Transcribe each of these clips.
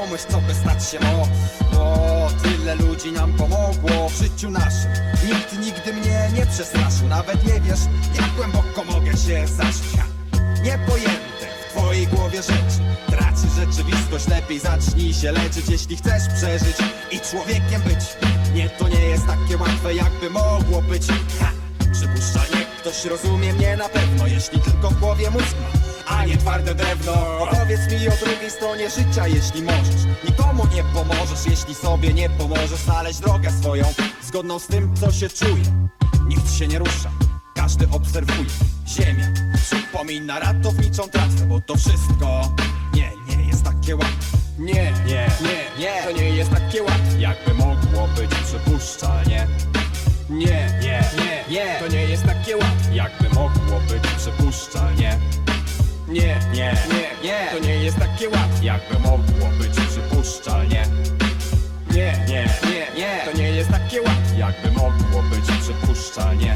pomyśl co by stać się mogło Bo tyle ludzi nam pomogło w życiu naszym. Nikt nigdy mnie nie przestraszył Nawet nie wiesz jak głęboko mogę się zaszyć Ha! Niepojęte w twojej głowie rzeczy. Traci rzeczywistość, lepiej zacznij się leczyć Jeśli chcesz przeżyć i człowiekiem być. Nie, to nie jest takie łatwe jakby mogło być. Ha! Przypuszczalnie ktoś rozumie mnie na pewno Jeśli tylko w głowie mózg ma a nie twarde drewno. Opowiedz mi o drugiej stronie życia, jeśli możesz. Nikomu nie pomożesz, jeśli sobie nie pomożesz Znaleźć drogę swoją, zgodną z tym, co się czuje Nikt się nie rusza, każdy obserwuje Ziemia przypomina ratowniczą trasę Bo to wszystko nie, nie jest takie łatwe. Nie, Nie, nie, nie. to nie jest takie łatwe. Jakby mogło być przypuszczalnie. Nie, Nie, nie, nie. to nie Nie, Nie, nie, nie. to nie jest takie łatwe Jakby mogło być przypuszczalnie Nie, Nie, nie, nie. to nie jest takie łatwe Jakby mogło być przypuszczalnie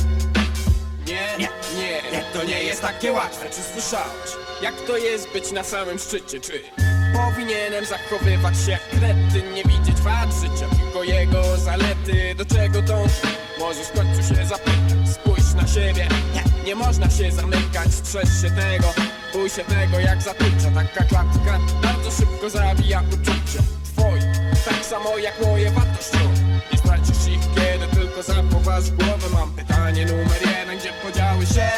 Nie, Nie, nie, nie, to nie jest takie łatwe. Czy słyszałeś, jak to jest być na samym szczycie, czy powinienem zachowywać się jak kretyn, nie widzieć wad życia, tylko jego zalety, do czego dąży? Możesz w końcu się zapytać, na siebie, nie, nie można się zamykać, strzeż się tego, bój się tego jak zatycza, taka klatka. Bardzo szybko zabija uczucie twoje, tak samo jak moje wartością. Nie stracisz ich, kiedy tylko zachowasz głowę. Mam pytanie numer jeden, gdzie podziały się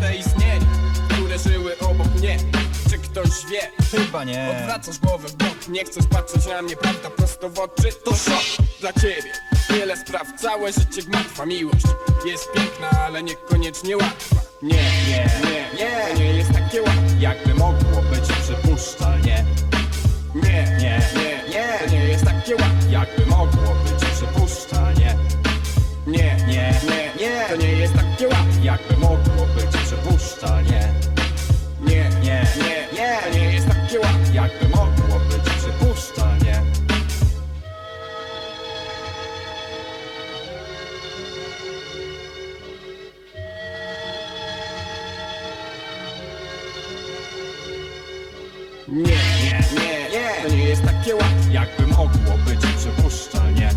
te istnienia Które żyły obok mnie, czy ktoś wie? Chyba nie. Odwracasz głowę w bok, nie chcesz patrzeć na mnie prawda prosto w oczy? To szok dla ciebie, wiele spraw, całe życie gmatwa Miłość jest piękna, ale niekoniecznie łatwa Nie, Nie, nie, nie. to nie jest takie łatwe Jakby mogło być przypuszczalnie Nie, Nie, nie, nie. to nie jest takie łatwe Jakby mogło być przypuszczalnie Nie, Nie, nie, nie. to nie jest takie łatwe Jakby Nie, nie, nie, nie, to nie jest takie łatwe, jakbym mogło być, przypuszczalnie.